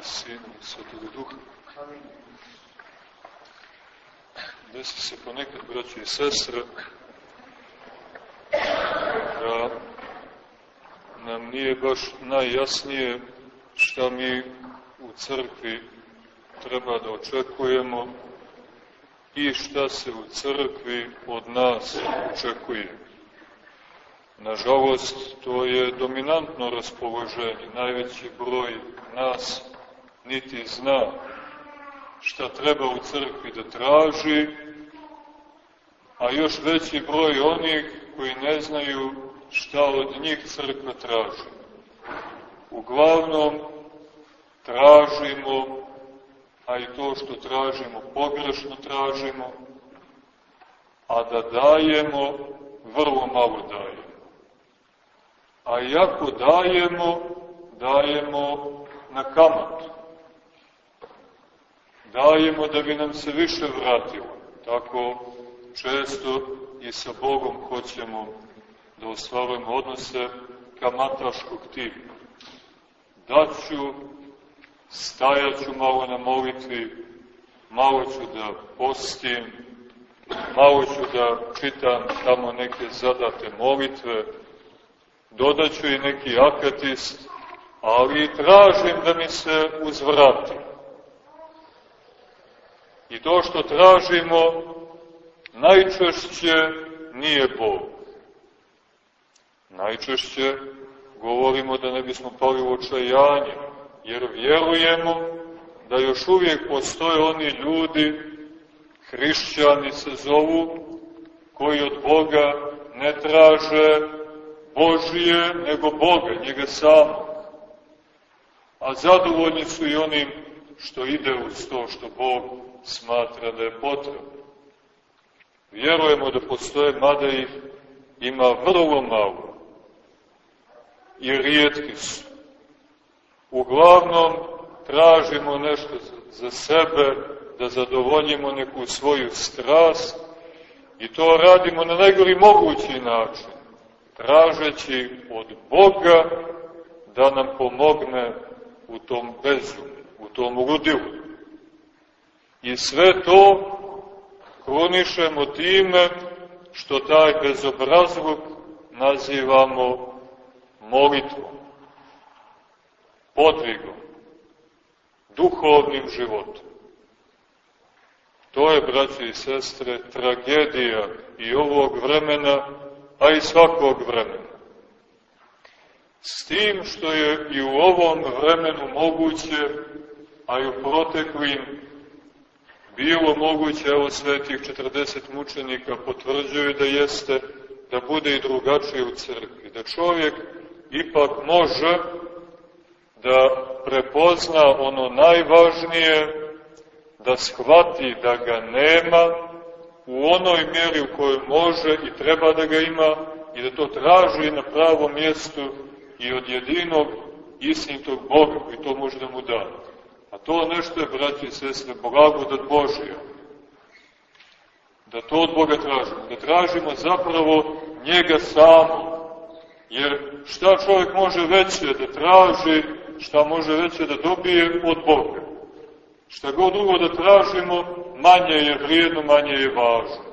i Sina i Svetog Duha. Desi se ponekad, braći i sestre, da nam nije baš najjasnije šta mi u crkvi treba da očekujemo i šta se u crkvi od nas očekuje. Nažalost, to je dominantno raspoloženje. Najveći broj nas niti zna šta treba u crkvi da traži, a još veći broj onih koji ne znaju šta od njih crkva traži. Uglavnom, tražimo, a i to što tražimo, pogrešno tražimo, a da dajemo, vrlo malo dajemo. A iako dajemo, dajemo na kamatu. Dajemo da bi nam se više vratilo. Tako često i sa Bogom hoćemo da ostvarujemo odnose kamataškog tipa. Daću, stajaću malo na molitvi, malo ću da postim, malo ću da čitam tamo neke zadate molitve, dodaću i neki akatist, ali tražim da mi se uzvrati. I to što tražimo najčešće nije Bog. Najčešće govorimo da ne bismo pali u očajanje, jer vjerujemo da još uvijek postoje oni ljudi, hrišćani se zovu, koji od Boga ne traže Božije, nego Boga, njega samog. A zadovoljni su i onim što ide uz to što Bog smatra da je potrebno. Vjerujemo da postoje, mada ih ima vrlo malo i rijetki su. Uglavnom, tražimo nešto za sebe, da zadovoljimo neku svoju strast i to radimo na najgori mogući način, tražeći od Boga da nam pomogne u tom bezu, u tom ludilu. I sve to krunišemo time što taj bezobrazluk nazivamo molitvom, podvigom, duhovnim životom. To je, braći i sestre, tragedija i ovog vremena, a i svakog vremena. S tim što je i u ovom vremenu moguće, a i u proteklim bilo moguće, evo svetih 40 mučenika potvrđuju da jeste, da bude i drugačije u crkvi, da čovjek ipak može da prepozna ono najvažnije, da shvati da ga nema u onoj mjeri u kojoj može i treba da ga ima i da to traži na pravom mjestu i od jedinog istinitog Boga koji to može da mu da. A to nešto je, braći i sestre, blagodat Božija. Da to od Boga tražimo. Da tražimo zapravo njega samo. Jer šta čovjek može veće da traži, šta može veće da dobije od Boga. Šta god drugo da tražimo, manje je vrijedno, manje je važno.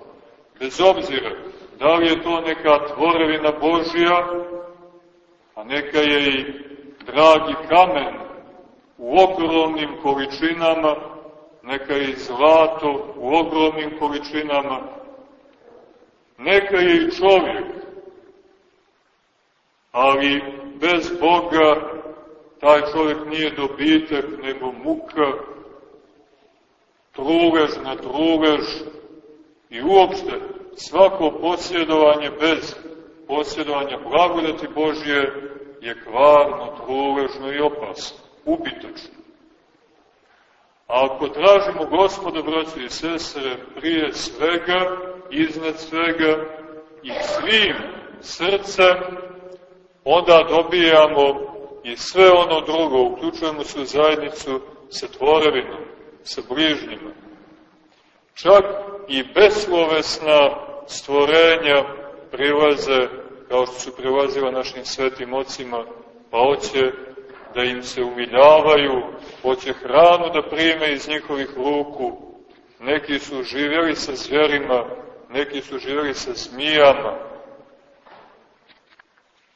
Bez obzira, da li je to neka tvorevina Božija, a neka je i dragi kamen u ogromnim količinama, neka je i zlato u ogromnim količinama, neka je i čovjek, ali bez Boga taj čovjek nije dobitak, nego muka, trulež na trulež i uopšte svako posjedovanje bez posjedovanja blagodati Božje je kvarno, truležno i opasno, ubitočno. A ako tražimo gospoda, braći i sestre, prije svega, iznad svega i svim srcem, onda dobijamo i sve ono drugo, uključujemo se u zajednicu sa tvorevinom, sa bližnjima. Čak i beslovesna stvorenja prilaze, kao što su prilazila našim svetim ocima, pa hoće da im se umiljavaju, hoće hranu da prime iz njihovih ruku. Neki su živjeli sa zverima, neki su živjeli sa zmijama.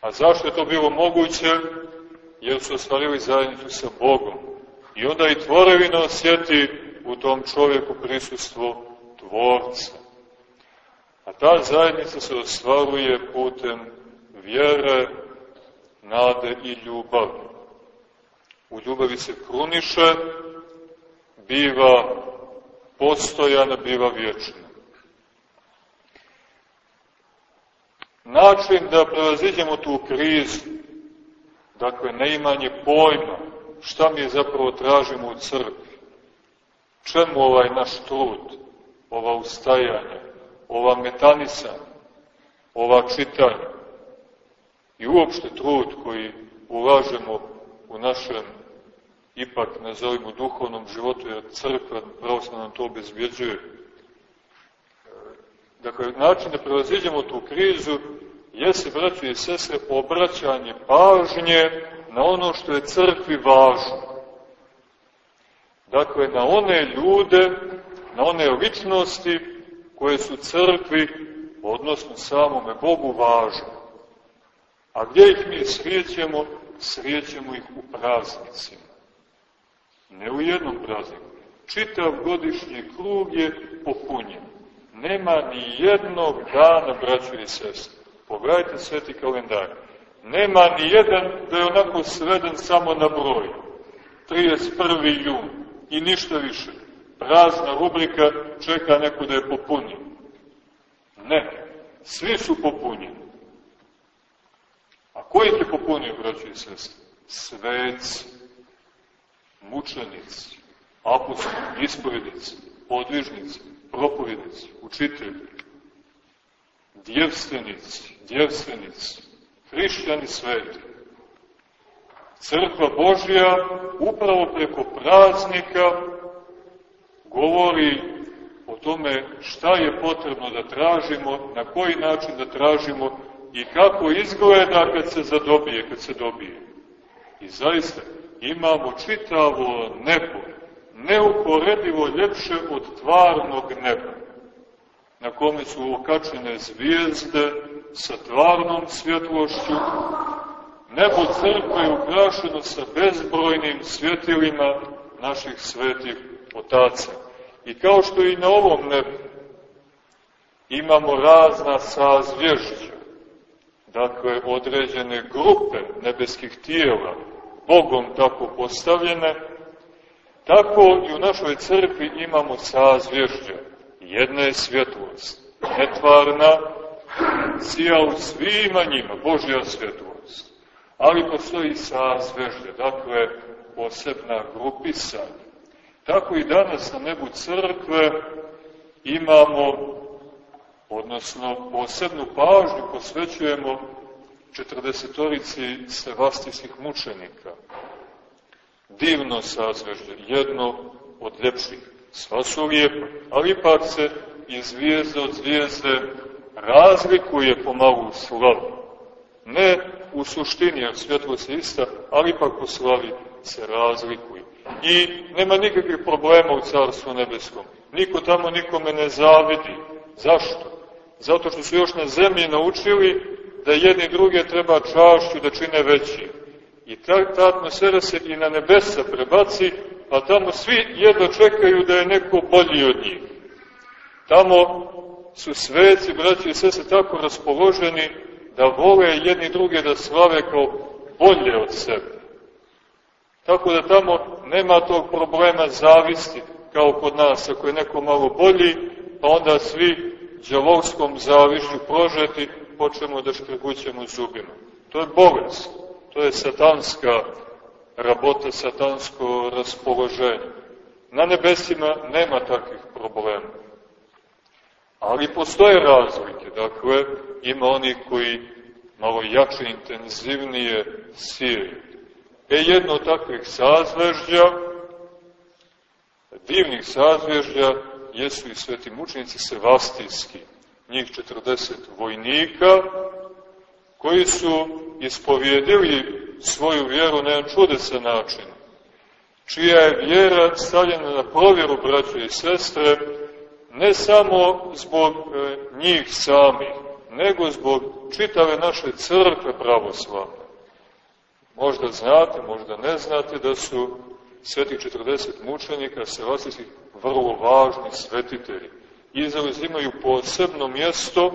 A zašto je to bilo moguće? Jer su ostvarili zajednicu sa Bogom. I onda i tvorevina osjeti u tom čovjeku prisustvo Tvorca. A ta zajednica se ostvaruje putem vjere, nade i ljubavi. U ljubavi se kruniše, biva postojana, biva vječna. Način da prevaziđemo tu krizu, dakle, neimanje pojma, šta mi zapravo tražimo u crkvi, čemu ovaj naš trud, ova ustajanja, ova metanisanja, ova čitanja i uopšte trud koji ulažemo u našem ipak nazovimo duhovnom životu, jer crkva pravoslavno nam to obezbjeđuje. Dakle, način da prevaziđemo tu krizu jeste, braći i sestre, obraćanje pažnje na ono što je crkvi važno. Dakle, na one ljude, na one ličnosti koje su crkvi, odnosno samome Bogu važne. A gdje ih mi srijećemo? Srijećemo ih u praznicima. Ne u jednom prazniku. Čitav godišnji krug je popunjen. Nema ni jednog dana, braćo i sestre. Pogledajte sveti kalendar. Nema ni jedan da je onako sveden samo na broj. 31. jun i ništa više. Prazna rubrika čeka neko da je popuni. Ne, svi su popunjeni. A ko ih je popunio, braći i sestri? Sveci, mučenici, apostoli, ispovjednici, podvižnici, propovjednici, učitelji, djevstvenici, djevstvenici, hrišćani sveti. Crkva Božja upravo preko praznika govori o tome šta je potrebno da tražimo, na koji način da tražimo i kako izgleda kad se zadobije, kad se dobije. I zaista imamo čitavo nebo, neuporedivo ljepše od tvarnog neba, na kome su okačene zvijezde sa tvarnom svjetlošću, nebo crkve je ukrašeno sa bezbrojnim svjetilima naših svetih otaca. I kao što i na ovom nebu imamo razna sazvješća, dakle određene grupe nebeskih tijela, Bogom tako postavljene, tako i u našoj crkvi imamo sazvježđa. Jedna je svjetlost, netvarna, sija u svima njima, Božja svjetlost. Ali postoji sazvježđa, dakle posebna grupisanja. Tako i danas na nebu crkve imamo, odnosno posebnu pažnju posvećujemo četrdesetorici sevastijskih mučenika. Divno sazvežde, jedno od ljepših. Sva su lijepa, ali ipak se i zvijezde od zvijezde razlikuje pomalu u slavu. Ne u suštini, jer svjetlo se ista, ali ipak po slavi se razlikuje. I nema nikakvih problema u Carstvu nebeskom. Niko tamo nikome ne zavidi. Zašto? Zato što su još na zemlji naučili da jedni druge treba čašću da čine veći. I ta, ta atmosfera se i na nebesa prebaci, pa tamo svi jedno čekaju da je neko bolji od njih. Tamo su sveci, braći i sese, tako raspoloženi da vole jedni druge da slave kao bolje od sebe. Tako da tamo nema tog problema zavisti, kao kod nas, ako je neko malo bolji, pa onda svi džalovskom zavišću prožeti, počnemo da škrgućemo zubima. To je bolest, to je satanska rabota, satansko raspoloženje. Na nebesima nema takvih problema. Ali postoje razlike, dakle, ima oni koji malo jače, intenzivnije sije. E jedno od takvih sazvežđa, divnih sazvežđa, jesu i sveti mučenici sevastijski njih 40 vojnika, koji su ispovjedili svoju vjeru na jedan čudesan način, čija je vjera stavljena na provjeru, braćo i sestre, ne samo zbog e, njih samih, nego zbog čitave naše crkve pravoslavne. Možda znate, možda ne znate da su svetih 40 mučenika Sevastijskih vrlo važni svetitelji i zauzimaju posebno mjesto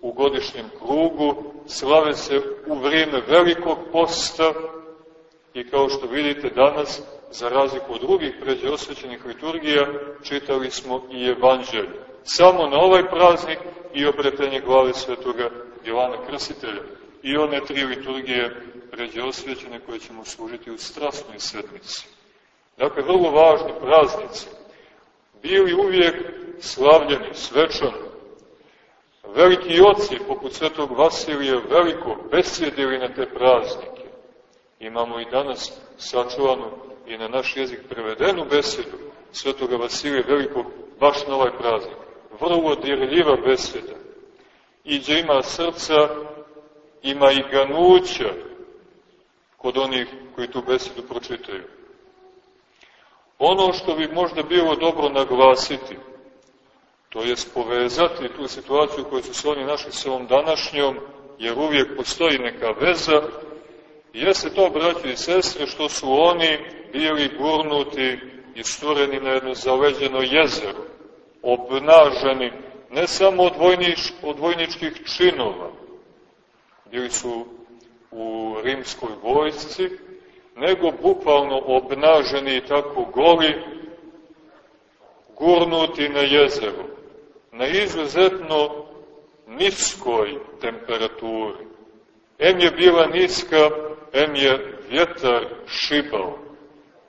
u godišnjem krugu, slave se u vrijeme velikog posta i kao što vidite danas, za razliku od drugih pređe osvećenih liturgija, čitali smo i evanđelje. Samo na ovaj praznik i obretenje glave svetoga Jovana Krstitelja i one tri liturgije pređe osvećene koje ćemo služiti u strasnoj sedmici. Dakle, vrlo važni praznici, bili uvijek slavljeni, svečani. Veliki oci, poput svetog Vasilija, veliko besjedili na te praznike. Imamo i danas sačuvanu i na naš jezik prevedenu besedu svetoga Vasilija velikog baš na ovaj praznik. Vrlo dirljiva beseda. I gdje ima srca, ima i ganuća kod onih koji tu besedu pročitaju. Ono što bi možda bilo dobro naglasiti, to je povezati tu situaciju koju su se oni našli sa ovom današnjom, jer uvijek postoji neka veza, jeste to, braći i sestre, što su oni bili gurnuti i stureni na jedno zaleđeno jezero, obnaženi ne samo od, vojnič, od vojničkih činova, bili su u rimskoj vojsci, nego bukvalno obnaženi i tako goli, gurnuti na jezeru, na izuzetno niskoj temperaturi. Em je bila niska, em je vjetar šibao.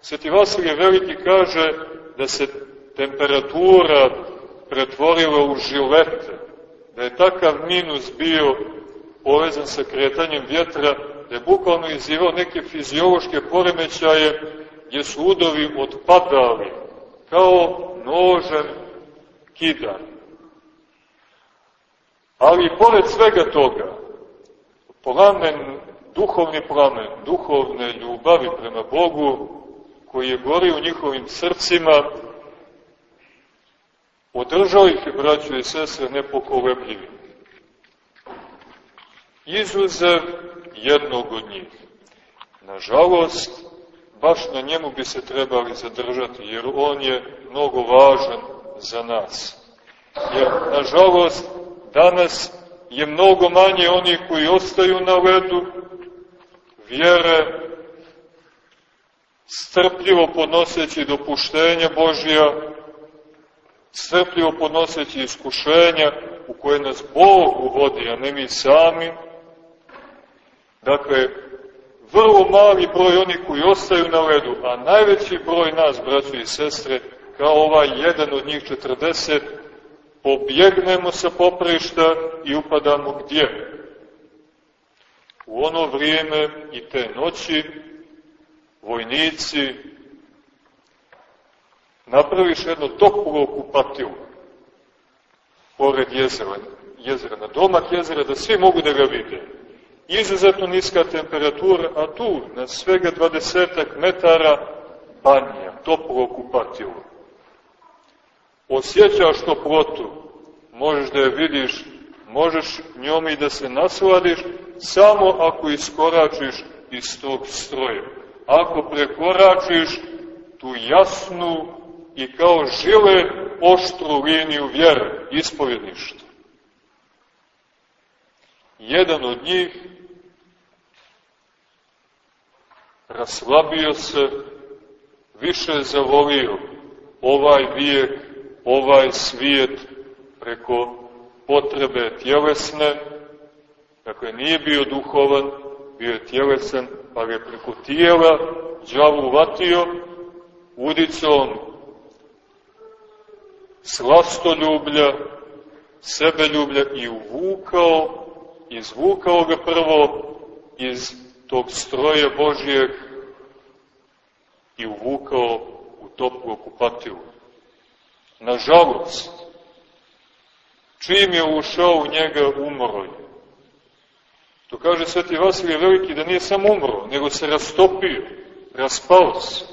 Sveti Vasilije Veliki kaže da se temperatura pretvorila u žilete, da je takav minus bio povezan sa kretanjem vjetra, da je bukvalno izivao neke fiziološke poremećaje gdje su udovi odpadali kao nožem kidan. Ali pored svega toga, plamen, duhovni plamen, duhovne ljubavi prema Bogu, koji je gori u njihovim srcima, održao ih je, braćo i sestre, nepokolebljivim. Izuzev jednog od njih. Nažalost, baš na njemu bi se trebali zadržati, jer on je mnogo važan za nas. Jer, nažalost, danas je mnogo manje onih koji ostaju na ledu, vjere, strpljivo podnoseći dopuštenja Božija, strpljivo podnoseći iskušenja u koje nas Bog uvodi, a ne mi sami, Dakle, vrlo mali broj onih koji ostaju na ledu, a najveći broj nas, braći i sestre, kao ovaj jedan od njih 40, pobjegnemo sa poprišta i upadamo gdje? U ono vrijeme i te noći vojnici napraviš jedno toplo okupatilu pored jezera, jezera, na domak jezera, da svi mogu da ga vide izuzetno niska temperatura, a tu na svega 20 metara banja, toplo okupatilo. Osjećaš toplotu, možeš da je vidiš, možeš njom i da se nasladiš, samo ako iskoračiš iz tog stroja. Ako prekoračiš tu jasnu i kao žile oštru liniju vjere, ispovjedništva. Jedan od njih raslabio se, više zavolio ovaj vijek, ovaj svijet preko potrebe tjelesne, dakle nije bio duhovan, bio je tjelesan, pa je preko tijela džavu vatio udicom slastoljublja, sebeljublja i uvukao, izvukao ga prvo iz tog stroja Božijeg i uvukao u toplu okupativu. Nažalost, čim je ušao u njega umro je. To kaže Sveti Vasilije Veliki da nije samo umro, nego se rastopio, raspao se,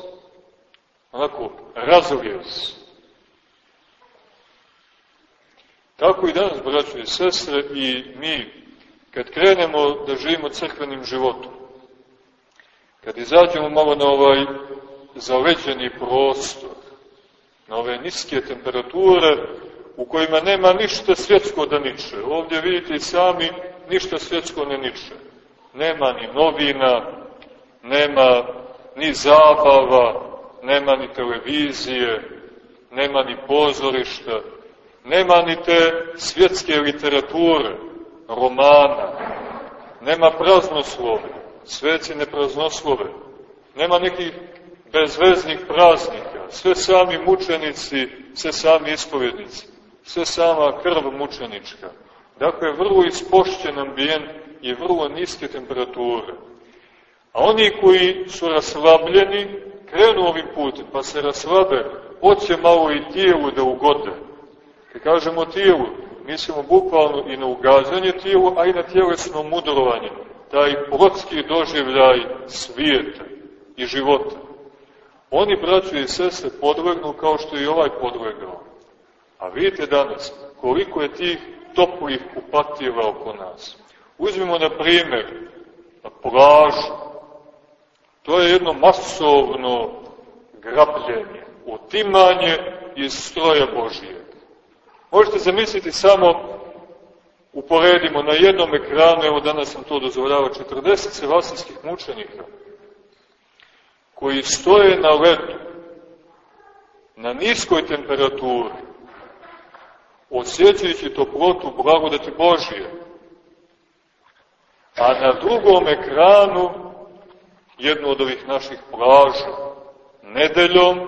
onako razlio se. Tako i danas, braćo i sestre, i mi, kad krenemo da živimo crkvenim životom, kad izađemo malo na ovaj zaleđeni prostor, na ove niske temperature, u kojima nema ništa svjetsko da niče. Ovdje vidite i sami, ništa svjetsko ne niče. Nema ni novina, nema ni zabava, nema ni televizije, nema ni pozorišta, nema ni te svjetske literature, romana, nema praznoslove, sveci ne praznoslove, nema nekih bezveznih praznika, sve sami mučenici, sve sami ispovjednici, sve sama krv mučenička. Dakle, vrlo ispošćen ambijent i vrlo niske temperature. A oni koji su raslabljeni, krenu ovim putem, pa se raslabe, hoće malo i tijelu da ugode. Kad kažemo tijelu, mislimo bukvalno i na ugađanje tijelu, a i na tjelesno mudrovanje, taj plotski doživljaj svijeta i života. Oni, braću i sese, podvrgnu kao što i ovaj podvrgao. A vidite danas koliko je tih toplih kupativa oko nas. Uzmimo na primjer plažu. To je jedno masovno grabljenje, otimanje iz stroja Božije. Možete zamisliti samo, uporedimo na jednom ekranu, evo danas sam to dozvoljava, 40 sevasijskih mučenika, koji stoje na ledu, na niskoj temperaturi, osjećajući toplotu blagodati Božije. A na drugom ekranu jednu od ovih naših plaža, nedeljom,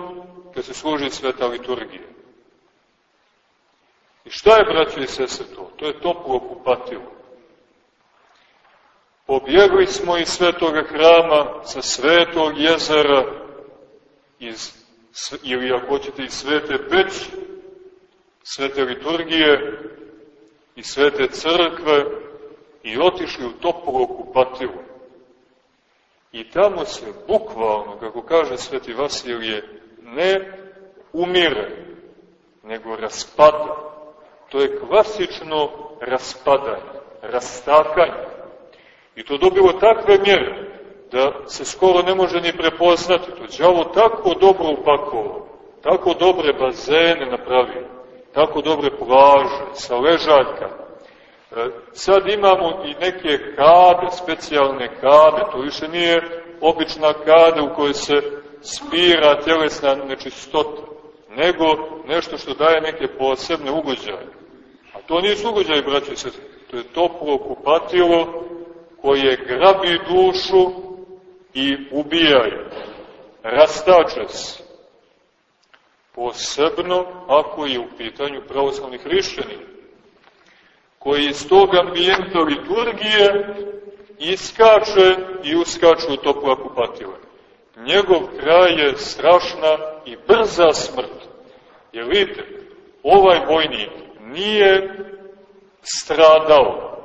kad se služi sveta liturgija. I šta je, braći i sese, to? To je toplo kupatilo. Pobjegli smo iz svetoga hrama, sa svetog jezera, iz, ili ako hoćete iz svete peći, svete liturgije i svete crkve i otišli u toplo kupatilo. I tamo se bukvalno, kako kaže sveti Vasilije, ne umire, nego raspada. To je klasično raspadanje, rastakanje. I to dobilo takve mjere da se skoro ne može ni prepoznati. To đavo tako dobro upakovao, tako dobre bazene napravio tako dobre plaže, sa ležaljkama. E, sad imamo i neke kade, specijalne kade, to više nije obična kada u kojoj se spira tjelesna nečistota, nego nešto što daje neke posebne ugođaje. To nisu ugođaje, braći se, to je toplo kupatilo koje grabi dušu i ubija je, rastače se posebno ako je u pitanju pravoslavnih hrišćanin, koji iz tog ambijenta liturgije iskače i uskaču u topla kupatila. Njegov kraj je strašna i brza smrt. Jer vidite, ovaj vojnik nije stradao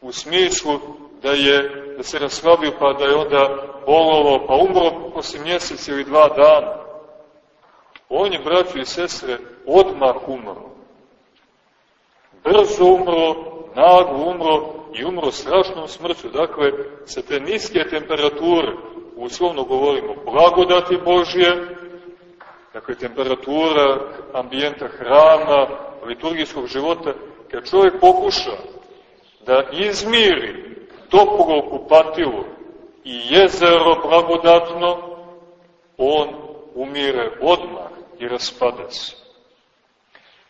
u smislu da je da se raslavio pa da je onda bolovo pa umro posle mjesec ili dva dana On je, braći i sestre, odmah umro. Brzo umro, naglo umro i umro strašnom smrću. Dakle, sa te niske temperature, uslovno govorimo, blagodati Božje, dakle, temperatura ambijenta hrama, liturgijskog života, kad čovjek pokuša da izmiri toplo kupatilo i jezero blagodatno, on umire odmah i raspada se.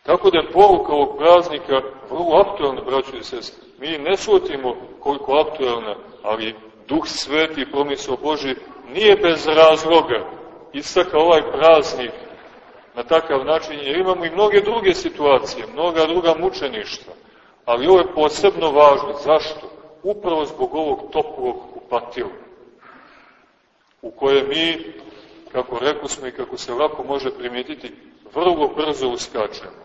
Tako da je poruka ovog praznika vrlo aktualna, braćo i sest. Mi ne shvatimo koliko aktualna, ali Duh Sveti i promisao Boži nije bez razloga istaka ovaj praznik na takav način, jer imamo i mnoge druge situacije, mnoga druga mučeništva. Ali ovo je posebno važno. Zašto? Upravo zbog ovog toplog kupatila, u koje mi kako rekli smo i kako se lako može primijetiti, vrlo brzo uskačemo.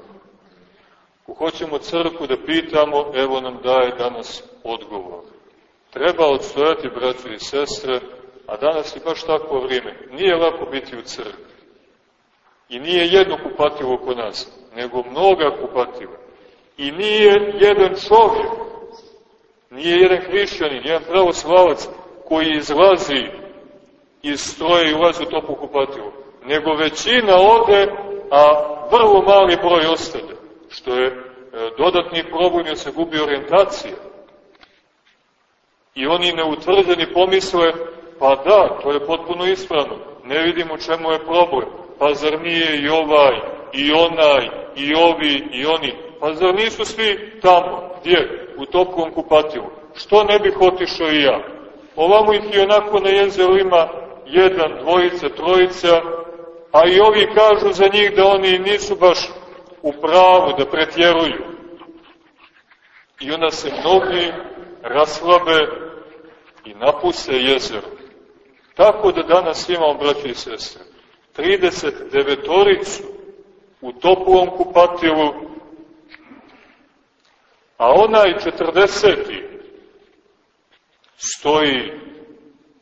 Ako hoćemo crku da pitamo, evo nam daje danas odgovor. treba odstojati, braći i sestre, a danas je baš takvo vrijeme. Nije lako biti u crkvi. I nije jedno kupativo kod nas, nego mnoga kupativa. I nije jedan čovjek, nije jedan hrišćanin, jedan pravoslavac koji izlazi iz stroja i ulazi u topu kupativu, nego većina ode, a vrlo mali broj ostane, što je e, dodatni problem jer se gubi orijentacija. I oni neutvrđeni pomisle, pa da, to je potpuno ispravno, ne vidimo čemu je problem, pa zar nije i ovaj, i onaj, i ovi, i oni, pa zar nisu svi tamo, gdje, u toplom kupatilu, što ne bih otišao i ja? Ovamo ih i onako na jezeru ima jedan, dvojica, trojica, a i ovi kažu za njih da oni nisu baš u pravu, da pretjeruju. I onda se mnogi raslabe i napuse jezero. Tako da danas imamo, braći i sestre, 39-oricu u toplom kupatilu, a onaj 40 stoji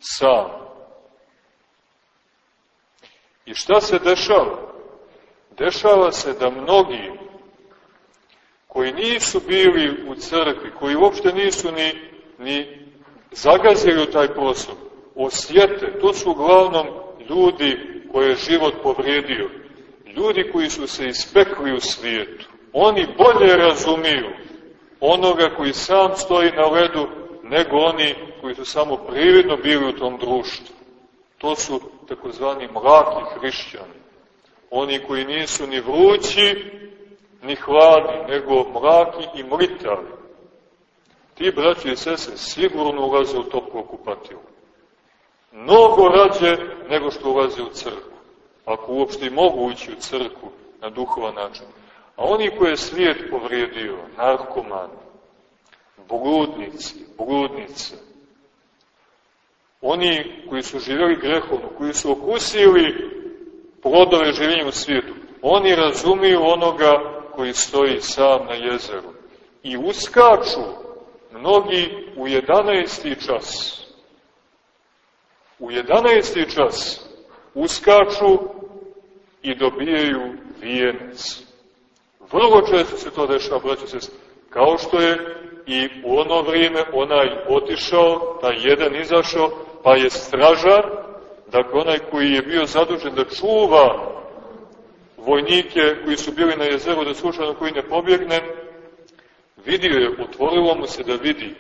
sam. I šta se dešava? Dešava se da mnogi koji nisu bili u crkvi, koji uopšte nisu ni, ni zagazili u taj prostor, osjete, to su uglavnom ljudi koje je život povrijedio, ljudi koji su se ispekli u svijetu. Oni bolje razumiju onoga koji sam stoji na ledu nego oni koji su samo prividno bili u tom društvu. To su takozvani mlaki hrišćani. Oni koji nisu ni vrući, ni hladni, nego mlaki i mlitavi. Ti, braći i sese, sigurno ulaze u toplu okupativu. Mnogo rađe nego što ulaze u crkvu. Ako uopšte i mogu ući u crkvu na duhovan način. A oni koje je svijet povrijedio, narkomani, bludnici, bludnice, oni koji su živjeli grehovno, koji su okusili plodove življenja u svijetu, oni razumiju onoga koji stoji sam na jezeru. I uskaču mnogi u 11. čas. U 11. čas uskaču i dobijaju vijenac. Vrlo često se to dešava, braćo se, kao što je i u ono vrijeme onaj otišao, taj jedan izašao, pa je stražar, dakle onaj koji je bio zadužen da čuva vojnike koji su bili na jezeru da slučajno koji ne pobjegne, vidio je, otvorilo mu se da vidi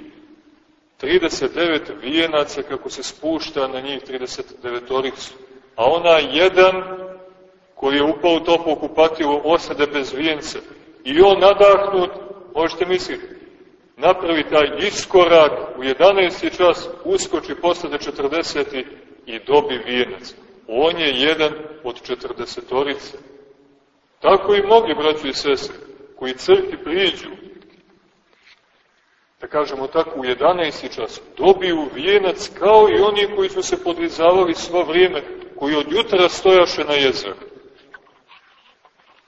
39 vijenaca kako se spušta na njih 39 oricu, a ona jedan koji je upao u to pokupativo osade bez vijenca i on nadahnut, možete misliti, napravi taj iskorak u 11. čas, uskoči posle 40. i dobi vijenac. On je jedan od 40-orice. Tako i mnogi braći i sestre, koji crkvi priđu, da kažemo tako, u 11. čas, dobiju vijenac kao i oni koji su se podvizavali svo vrijeme, koji od jutra stojaše na jezeru.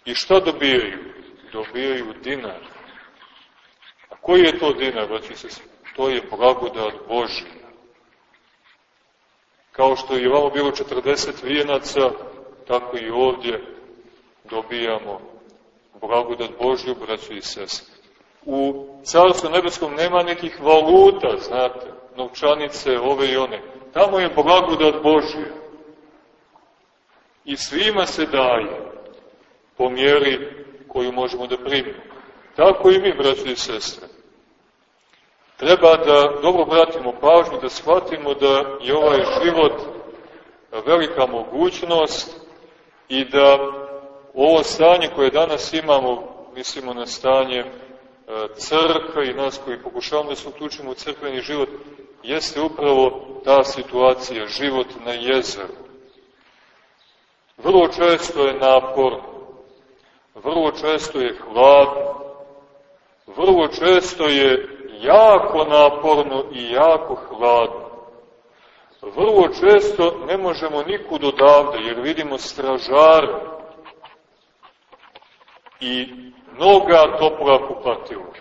I šta dobijaju? Dobijaju dinar. Koji je to dinar, braći se? To je blagodat Božja. Kao što je ovamo bilo 40 vijenaca, tako i ovdje dobijamo blagodat Božju, braći i sestre. U Carstvu nebeskom nema nekih valuta, znate, novčanice, ove i one. Tamo je blagodat Božja. I svima se daje po mjeri koju možemo da primimo. Tako i mi, braći i sestre. Treba da dobro obratimo pažnju, da shvatimo da je ovaj život velika mogućnost i da ovo stanje koje danas imamo, mislimo na stanje crkve i nas koji pokušavamo da se uključimo u crkveni život, jeste upravo ta situacija, život na jezeru. Vrlo često je naporno, vrlo često je hladno, vrlo često je jako naporno i jako hladno. Vrlo često ne možemo nikud odavde, jer vidimo stražare i mnoga topla kupatila.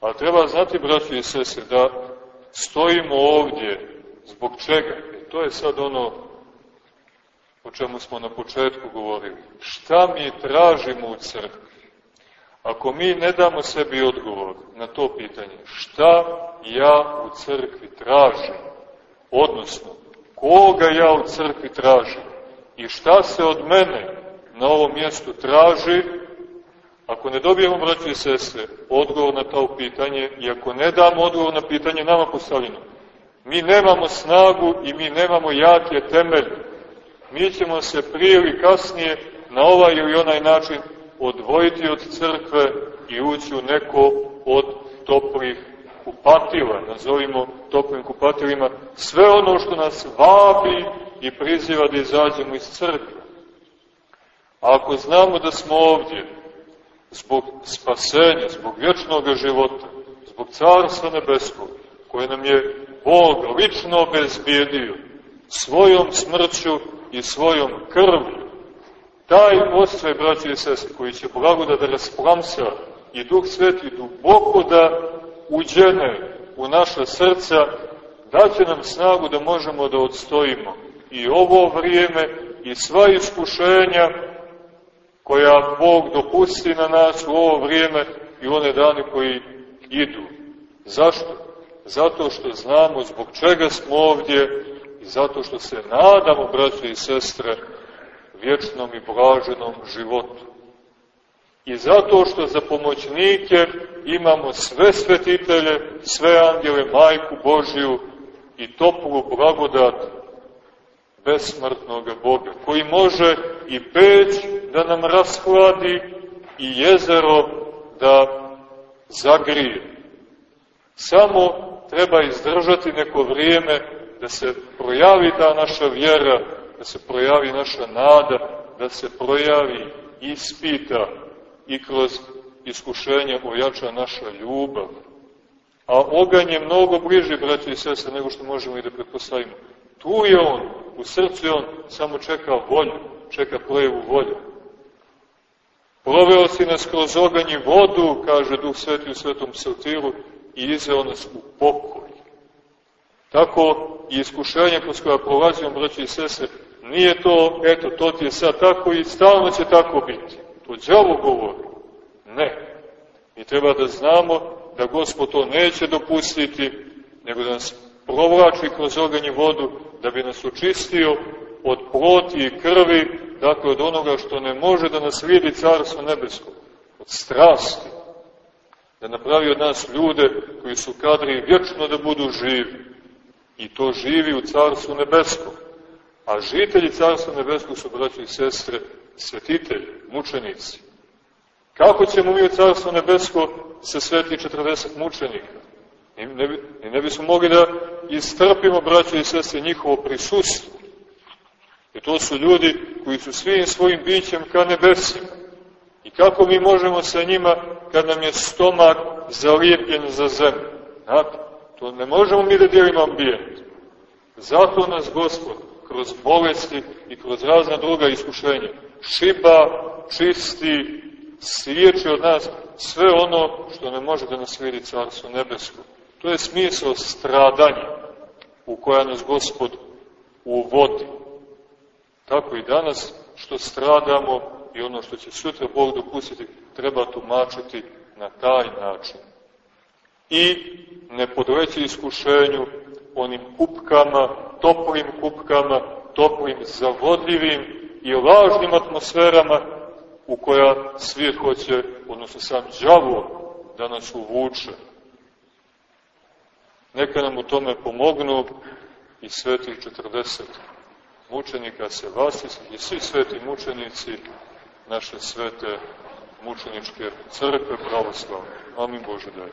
A treba znati, braći i sese, da stojimo ovdje, zbog čega? I to je sad ono o čemu smo na početku govorili. Šta mi tražimo u crkvi? Ako mi ne damo sebi odgovor na to pitanje, šta ja u crkvi tražim, odnosno, koga ja u crkvi tražim i šta se od mene na ovom mjestu traži, ako ne dobijemo, braći i sestre, odgovor na to pitanje i ako ne damo odgovor na pitanje nama postavljeno, mi nemamo snagu i mi nemamo jake temelje. Mi ćemo se prije ili kasnije na ovaj ili onaj način odvojiti od crkve i ući u neko od toplih kupatila, nazovimo toplim kupatilima, sve ono što nas vabi i priziva da izađemo iz crkve. A ako znamo da smo ovdje zbog spasenja, zbog vječnog života, zbog Carstva Nebeskog, koje nam je Bog lično obezbijedio svojom smrću i svojom krvlju, taj osvoj, braći i sestri, koji će blagoda da rasplamsa i Duh Sveti duboko da uđene u naše srca, daće nam snagu da možemo da odstojimo i ovo vrijeme i sva iskušenja koja Bog dopusti na nas u ovo vrijeme i one dane koji idu. Zašto? Zato što znamo zbog čega smo ovdje i zato što se nadamo, braće i sestre, vječnom i blaženom životu. I zato što za pomoćnike imamo sve svetitelje, sve angele, majku Božiju i toplu blagodat besmrtnog Boga, koji može i peć da nam rashladi i jezero da zagrije. Samo treba izdržati neko vrijeme da se projavi ta naša vjera, da se projavi naša nada, da se projavi ispita i kroz iskušenje ojača naša ljubav. A oganj je mnogo bliži, braći i sese, nego što možemo i da pretpostavimo. Tu je on, u srcu je on, samo čeka volju, čeka projevu volju. Proveo si nas kroz oganj i vodu, kaže Duh Sveti u Svetom Psaltiru, i izveo nas u pokoj. Tako i iskušenje kroz koja prolazimo, braći i sese, nije to, eto, to ti je sad tako i stalno će tako biti. To djavo govori. Ne. Mi treba da znamo da Gospod to neće dopustiti, nego da nas provlači kroz oganj i vodu, da bi nas očistio od ploti i krvi, dakle od onoga što ne može da nas vidi carstvo nebesko, od strasti, da napravi od nas ljude koji su kadri vječno da budu živi. I to živi u carstvu nebeskom. A žitelji carstva nebeskog su, braći i sestre, svetitelji, mučenici. Kako ćemo mi u carstvo nebesko se sveti 40 mučenika? I ne, bi, i ne bismo mogli da istrpimo, braći i sestre, njihovo prisustvo. I to su ljudi koji su svim svojim bićem ka nebesima. I kako mi možemo sa njima kad nam je stomak zalijepljen za zemlju? Znate, to ne možemo mi da dijelimo ambijent. Zato nas Gospod kroz bolesti i kroz razna druga iskušenja šiba, čisti, sliječi od nas sve ono što ne može da nas vidi Carstvo nebesko. To je smisao stradanja u koja nas Gospod uvodi. Tako i danas što stradamo i ono što će sutra Bog dopustiti, treba tumačiti na taj način. I ne podleći iskušenju onim kupkama, toplim kupkama, toplim, zavodljivim i lažnim atmosferama u koja svijet hoće, odnosno sam džavo, da nas uvuče. Neka nam u tome pomognu i svetih 40 mučenika Sevastijskih i svi sveti mučenici naše svete mučeničke crkve pravoslavne. Amin Bože daj.